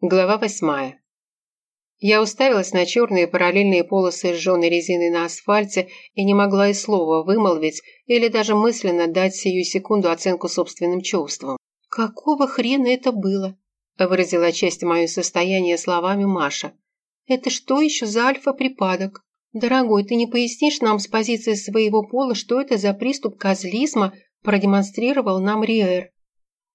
Глава восьмая. Я уставилась на черные параллельные полосы сжженной резины на асфальте и не могла и слова вымолвить или даже мысленно дать сию секунду оценку собственным чувствам. «Какого хрена это было?» – выразила часть мое состояние словами Маша. «Это что еще за альфа-припадок? Дорогой, ты не пояснишь нам с позиции своего пола, что это за приступ козлизма продемонстрировал нам Риэр?»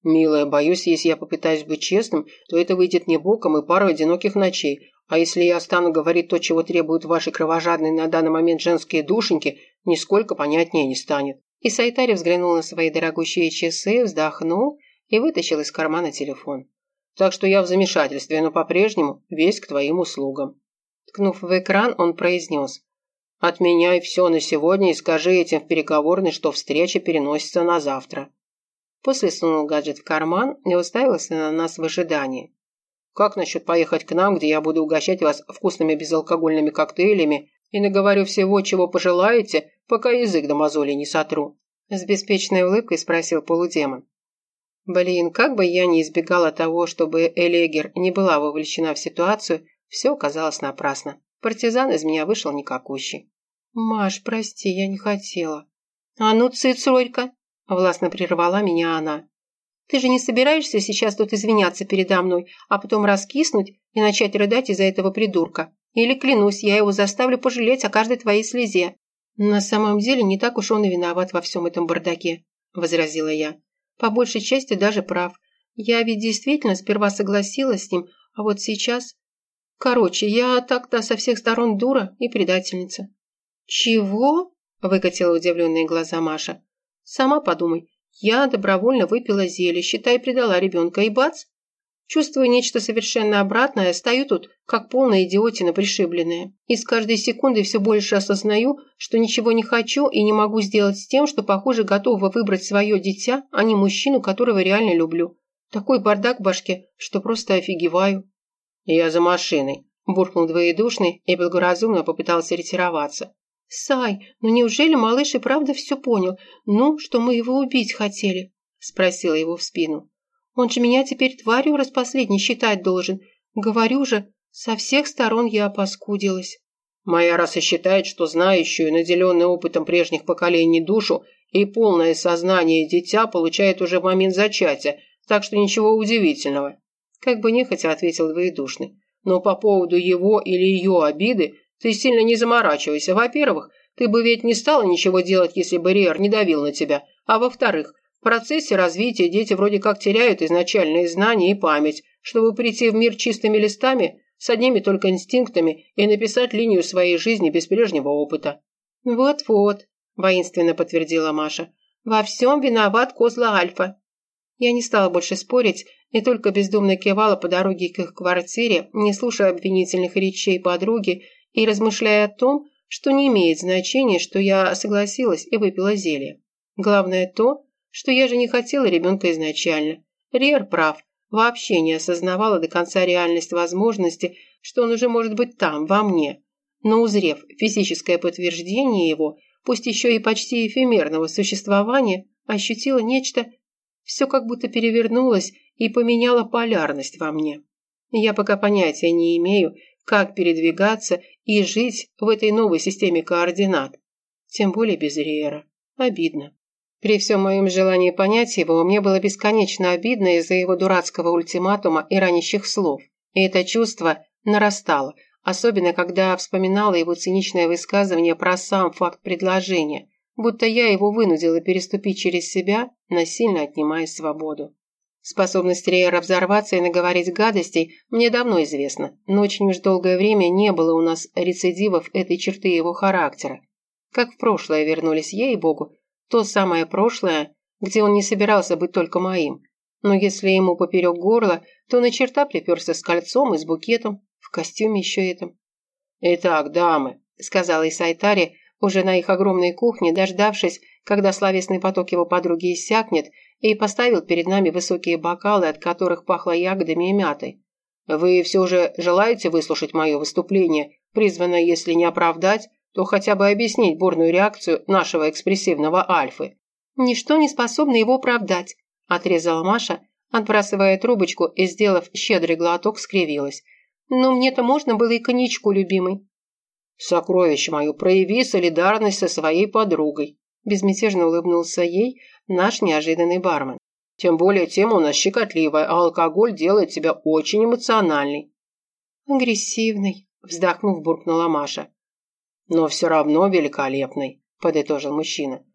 «Милая, боюсь, если я попытаюсь быть честным, то это выйдет не боком и пару одиноких ночей. А если я стану говорить то, чего требуют ваши кровожадные на данный момент женские душеньки, нисколько понятнее не станет». И Сайтари взглянул на свои дорогущие часы, вздохнул и вытащил из кармана телефон. «Так что я в замешательстве, но по-прежнему весь к твоим услугам». Ткнув в экран, он произнес. «Отменяй все на сегодня и скажи этим в переговорной, что встреча переносится на завтра». После сунул гаджет в карман и уставился на нас в ожидании. «Как насчет поехать к нам, где я буду угощать вас вкусными безалкогольными коктейлями и наговорю всего, чего пожелаете, пока язык до мозоли не сотру?» С беспечной улыбкой спросил полудемон. Блин, как бы я ни избегала того, чтобы Элегер не была вовлечена в ситуацию, все оказалось напрасно. Партизан из меня вышел никакущий. «Маш, прости, я не хотела». «А ну, цыц, Родька!» – властно прервала меня она. «Ты же не собираешься сейчас тут извиняться передо мной, а потом раскиснуть и начать рыдать из-за этого придурка? Или, клянусь, я его заставлю пожалеть о каждой твоей слезе?» «На самом деле не так уж он и виноват во всем этом бардаке», – возразила я. «По большей части даже прав. Я ведь действительно сперва согласилась с ним, а вот сейчас... Короче, я так-то со всех сторон дура и предательница». «Чего?» – выкатила удивленные глаза Маша. Сама подумай, я добровольно выпила зелье, считай, предала ребенка, и бац! Чувствую нечто совершенно обратное, стою тут, как полная идиотина пришибленная. И с каждой секундой все больше осознаю, что ничего не хочу и не могу сделать с тем, что, похоже, готова выбрать свое дитя, а не мужчину, которого реально люблю. Такой бардак в башке, что просто офигеваю. «Я за машиной», – буркнул двоедушный и благоразумно попытался ретироваться. «Сай, ну неужели малыш и правда все понял? Ну, что мы его убить хотели?» – спросила его в спину. «Он же меня теперь тварью распоследней считать должен. Говорю же, со всех сторон я опаскудилась». «Моя раса считает, что знающую, наделенную опытом прежних поколений душу и полное сознание дитя получает уже в момент зачатия, так что ничего удивительного», – как бы нехотя ответил двоедушный. «Но по поводу его или ее обиды ты сильно не заморачивайся. Во-первых, ты бы ведь не стала ничего делать, если бы Риар не давил на тебя. А во-вторых, в процессе развития дети вроде как теряют изначальные знания и память, чтобы прийти в мир чистыми листами, с одними только инстинктами и написать линию своей жизни без прежнего опыта. «Вот-вот», – воинственно подтвердила Маша, – «во всем виноват козла Альфа». Я не стала больше спорить и только бездумно кивала по дороге к их квартире, не слушая обвинительных речей подруги и размышляя о том, что не имеет значения, что я согласилась и выпила зелье. Главное то, что я же не хотела ребенка изначально. Риер прав, вообще не осознавала до конца реальность возможности, что он уже может быть там, во мне. Но узрев физическое подтверждение его, пусть еще и почти эфемерного существования, ощутила нечто, все как будто перевернулось и поменяло полярность во мне. Я пока понятия не имею, как передвигаться и жить в этой новой системе координат. Тем более без Риера. Обидно. При всем моем желании понять его, мне было бесконечно обидно из-за его дурацкого ультиматума и ранящих слов. И это чувство нарастало, особенно когда вспоминала его циничное высказывание про сам факт предложения, будто я его вынудила переступить через себя, насильно отнимая свободу. Способность Рейера взорваться и наговорить гадостей мне давно известна, но очень уж долгое время не было у нас рецидивов этой черты его характера. Как в прошлое вернулись ей-богу, то самое прошлое, где он не собирался быть только моим. Но если ему поперек горла, то на черта приперся с кольцом и с букетом, в костюме еще этом. «Итак, дамы», — сказала Исайтари, уже на их огромной кухне, дождавшись, когда словесный поток его подруги иссякнет, и поставил перед нами высокие бокалы, от которых пахло ягодами и мятой. «Вы все же желаете выслушать мое выступление, призванное, если не оправдать, то хотя бы объяснить бурную реакцию нашего экспрессивного Альфы?» «Ничто не способно его оправдать», – отрезала Маша, Отбрасывая трубочку и сделав щедрый глоток, скривилась. «Ну, мне-то можно было и коньячку, любимый». «Сокровище мое, прояви солидарность со своей подругой», безмятежно улыбнулся ей наш неожиданный бармен. «Тем более тема у нас щекотливая, а алкоголь делает тебя очень эмоциональной». «Агрессивный», вздохнув, буркнула Маша. «Но все равно великолепный», подытожил мужчина.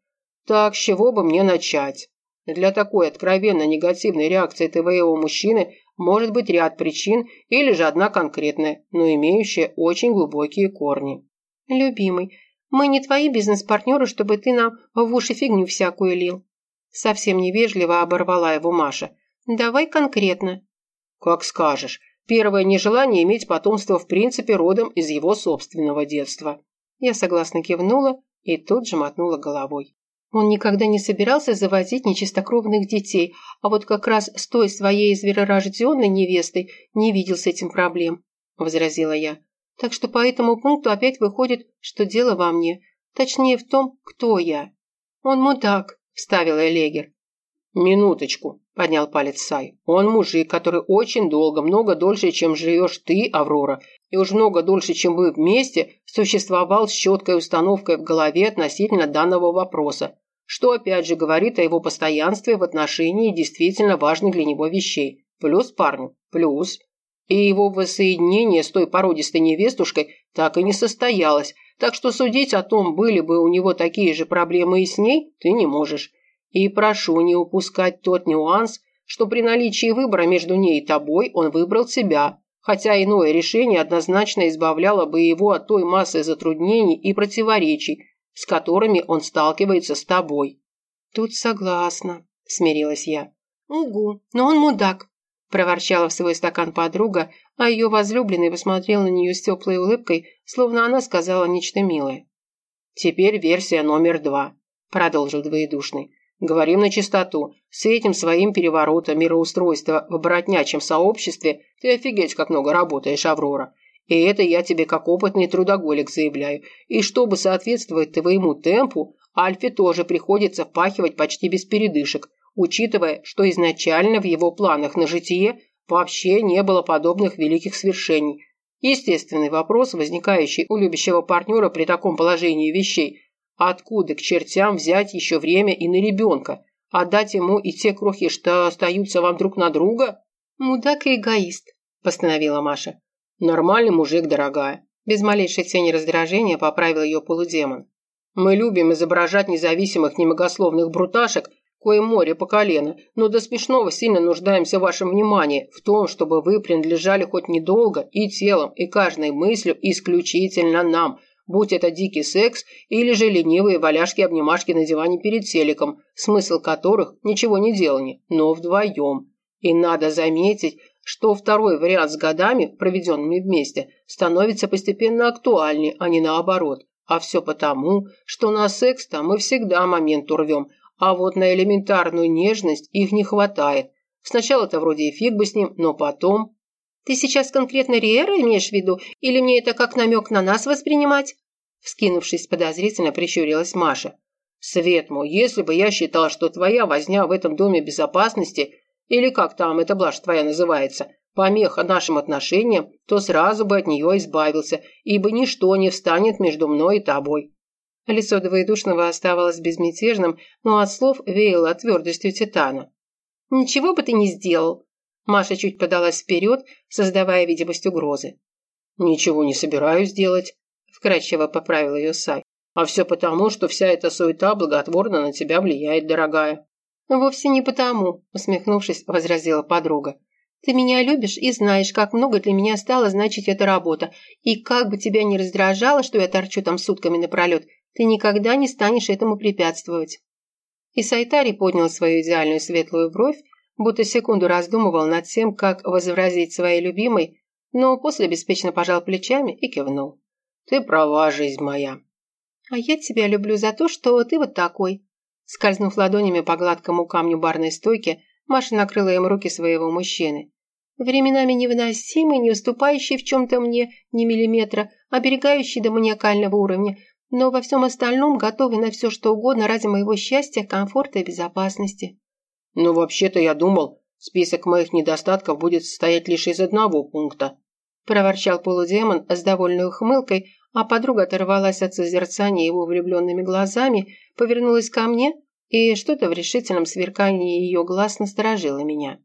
«Так, с чего бы мне начать?» Для такой откровенно негативной реакции твоего мужчины может быть ряд причин или же одна конкретная, но имеющая очень глубокие корни. Любимый, мы не твои бизнес-партнеры, чтобы ты нам в уши фигню всякую лил. Совсем невежливо оборвала его Маша. Давай конкретно. Как скажешь. Первое нежелание иметь потомство в принципе родом из его собственного детства. Я согласно кивнула и тут же мотнула головой. Он никогда не собирался заводить нечистокровных детей, а вот как раз с той своей зверорожденной невестой не видел с этим проблем», – возразила я. «Так что по этому пункту опять выходит, что дело во мне. Точнее в том, кто я». «Он мудак», – вставила Элегер. «Минуточку», – поднял палец Сай. «Он мужик, который очень долго, много дольше, чем живешь ты, Аврора, и уж много дольше, чем вы вместе, существовал с четкой установкой в голове относительно данного вопроса, что опять же говорит о его постоянстве в отношении действительно важных для него вещей. Плюс парню, плюс. И его воссоединение с той породистой невестушкой так и не состоялось, так что судить о том, были бы у него такие же проблемы и с ней, ты не можешь. И прошу не упускать тот нюанс, что при наличии выбора между ней и тобой он выбрал себя, хотя иное решение однозначно избавляло бы его от той массы затруднений и противоречий, с которыми он сталкивается с тобой. Тут согласна, смирилась я. Угу, но он мудак, проворчала в свой стакан подруга, а ее возлюбленный посмотрел на нее с теплой улыбкой, словно она сказала нечто милое. «Теперь версия номер два», – продолжил двоедушный. Говорим на чистоту. С этим своим переворотом мироустройства в братнячем сообществе ты офигеть как много работаешь, Аврора. И это я тебе как опытный трудоголик заявляю. И чтобы соответствовать твоему темпу, Альфе тоже приходится впахивать почти без передышек, учитывая, что изначально в его планах на житие вообще не было подобных великих свершений. Естественный вопрос, возникающий у любящего партнера при таком положении вещей – Откуда к чертям взять еще время и на ребенка? Отдать ему и те крохи, что остаются вам друг на друга? Мудак и эгоист, постановила Маша. Нормальный мужик, дорогая. Без малейшей тени раздражения поправил ее полудемон. Мы любим изображать независимых немногословных бруташек, кое море по колено, но до смешного сильно нуждаемся в вашем внимании, в том, чтобы вы принадлежали хоть недолго и телом, и каждой мыслью исключительно нам, будь это дикий секс или же ленивые валяшки-обнимашки на диване перед телеком, смысл которых ничего не делание, но вдвоем. И надо заметить, что второй вариант с годами, проведенными вместе, становится постепенно актуальнее, а не наоборот. А все потому, что на секс-то мы всегда момент урвем, а вот на элементарную нежность их не хватает. Сначала-то вроде и фиг бы с ним, но потом... Ты сейчас конкретно Риэра имеешь в виду, или мне это как намек на нас воспринимать?» Вскинувшись подозрительно, прищурилась Маша. «Свет мой, если бы я считал, что твоя возня в этом доме безопасности, или как там эта блажь твоя называется, помеха нашим отношениям, то сразу бы от нее избавился, ибо ничто не встанет между мной и тобой». Лицо двоедушного оставалось безмятежным, но от слов веяло твердостью титана. «Ничего бы ты не сделал», Маша чуть подалась вперед, создавая видимость угрозы. «Ничего не собираюсь делать», – вкрадчиво поправил ее Сай. «А все потому, что вся эта суета благотворно на тебя влияет, дорогая». «Вовсе не потому», – усмехнувшись, возразила подруга. «Ты меня любишь и знаешь, как много для меня стала значить эта работа. И как бы тебя ни раздражало, что я торчу там сутками напролет, ты никогда не станешь этому препятствовать». И Сайтари поднял свою идеальную светлую бровь, будто секунду раздумывал над тем, как возразить своей любимой, но после беспечно пожал плечами и кивнул. «Ты права, жизнь моя». «А я тебя люблю за то, что ты вот такой». Скользнув ладонями по гладкому камню барной стойки, Маша накрыла им руки своего мужчины. Временами невыносимый, не уступающий в чем-то мне ни миллиметра, оберегающий до маниакального уровня, но во всем остальном готовый на все что угодно ради моего счастья, комфорта и безопасности. «Ну, вообще-то я думал, Список моих недостатков будет состоять лишь из одного пункта», проворчал полудемон с довольной ухмылкой, а подруга оторвалась от созерцания его влюбленными глазами, повернулась ко мне, и что-то в решительном сверкании ее глаз насторожило меня.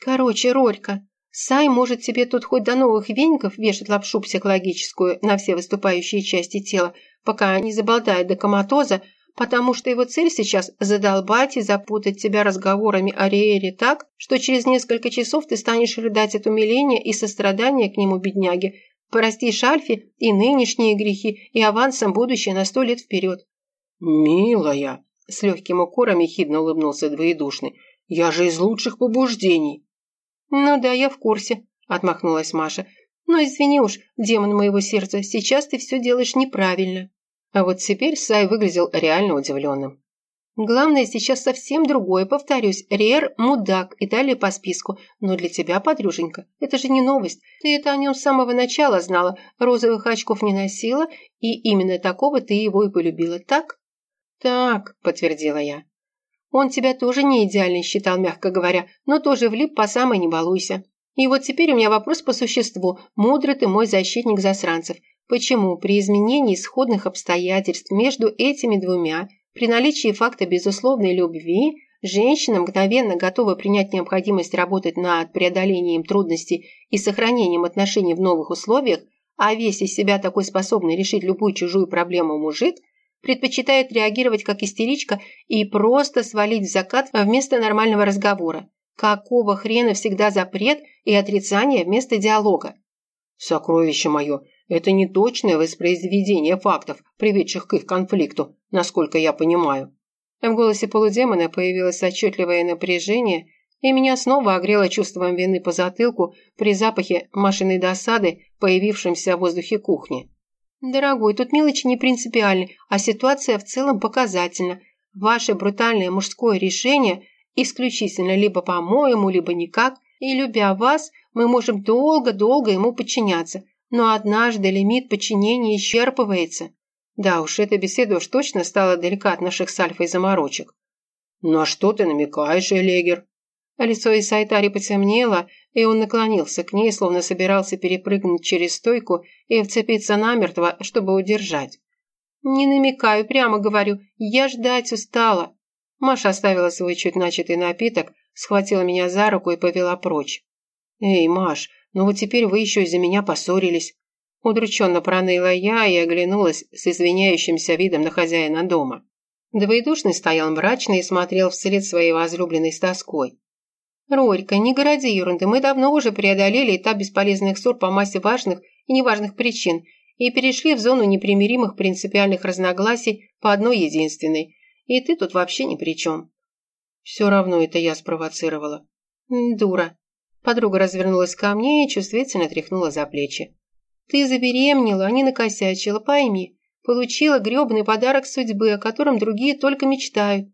«Короче, Рорька, Сай может тебе тут хоть до новых веников вешать лапшу психологическую на все выступающие части тела, пока не заболтает до коматоза, потому что его цель сейчас задолбать и запутать тебя разговорами о Риэре так, что через несколько часов ты станешь рыдать от умиления и сострадания к нему, бедняге, простишь Альфе и нынешние грехи, и авансом будущее на сто лет вперед. «Милая!» – с легким укором ехидно улыбнулся двоедушный. «Я же из лучших побуждений!» «Ну да, я в курсе», – отмахнулась Маша. «Но извини уж, демон моего сердца, сейчас ты все делаешь неправильно». А вот теперь Сай выглядел реально удивленным. Главное сейчас совсем другое, повторюсь. Риэр – мудак и далее по списку. Но для тебя, подруженька, это же не новость. Ты это о нем с самого начала знала, розовых очков не носила, и именно такого ты его и полюбила, так? Так, подтвердила я. Он тебя тоже не идеально считал, мягко говоря, но тоже влип по самой не балуйся. И вот теперь у меня вопрос по существу. Мудрый ты мой защитник засранцев. Почему при изменении исходных обстоятельств между этими двумя, при наличии факта безусловной любви, женщина мгновенно готова принять необходимость работать над преодолением трудностей и сохранением отношений в новых условиях, а весь из себя такой способный решить любую чужую проблему мужик, предпочитает реагировать как истеричка и просто свалить в закат вместо нормального разговора. Какого хрена всегда запрет и отрицание вместо диалога? «Сокровище мое, это не точное воспроизведение фактов, приведших к их конфликту, насколько я понимаю. В голосе полудемона появилось отчетливое напряжение, и меня снова огрело чувством вины по затылку при запахе машинной досады, появившемся в воздухе кухни. «Дорогой, тут мелочи не принципиальны, а ситуация в целом показательна. Ваше брутальное мужское решение исключительно либо по-моему, либо никак, и любя вас, мы можем долго-долго ему подчиняться, но однажды лимит подчинения исчерпывается. Да уж, эта беседа уж точно стала далека от наших с Альфой заморочек. «На что ты намекаешь, Элегер?» Лицо Исайтари потемнело, и он наклонился к ней, словно собирался перепрыгнуть через стойку и вцепиться намертво, чтобы удержать. «Не намекаю, прямо говорю, я ждать устала». Маша оставила свой чуть начатый напиток, схватила меня за руку и повела прочь. «Эй, Маш, ну вот теперь вы еще из-за меня поссорились». Удрученно проныла я и оглянулась с извиняющимся видом на хозяина дома. Двоедушный стоял мрачно и смотрел вслед своей возлюбленной с тоской. «Рорька, не городи ерунды, мы давно уже преодолели этап бесполезных ссор по массе важных и неважных причин и перешли в зону непримиримых принципиальных разногласий по одной единственной. И ты тут вообще ни при чем». «Все равно это я спровоцировала». «Дура», Подруга развернулась ко мне и чувствительно тряхнула за плечи. «Ты забеременела, а не накосячила, пойми. Получила гребаный подарок судьбы, о котором другие только мечтают».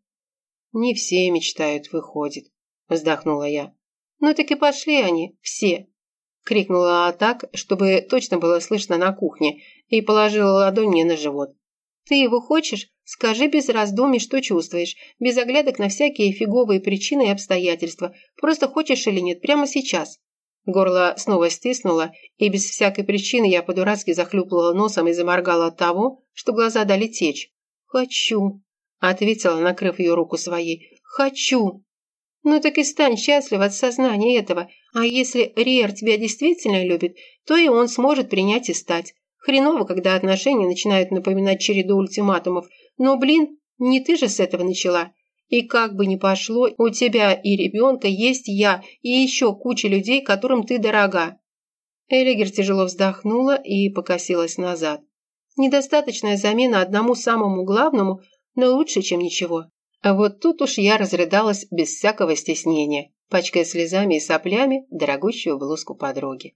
«Не все мечтают, выходит», – вздохнула я. «Ну так и пошли они, все», – крикнула так, чтобы точно было слышно на кухне, и положила ладонь мне на живот. «Ты его хочешь? Скажи без раздумий, что чувствуешь, без оглядок на всякие фиговые причины и обстоятельства. Просто хочешь или нет, прямо сейчас». Горло снова стиснуло, и без всякой причины я по-дурацки захлюпала носом и заморгала от того, что глаза дали течь. «Хочу», — ответила, накрыв ее руку своей. «Хочу». «Ну так и стань счастлив от сознания этого. А если Риер тебя действительно любит, то и он сможет принять и стать. Хреново, когда отношения начинают напоминать череду ультиматумов, но, блин, не ты же с этого начала. И как бы ни пошло, у тебя и ребенка есть я, и еще куча людей, которым ты дорога». Элигер тяжело вздохнула и покосилась назад. «Недостаточная замена одному самому главному, но лучше, чем ничего». А вот тут уж я разрыдалась без всякого стеснения, пачкая слезами и соплями дорогущую блузку подруги.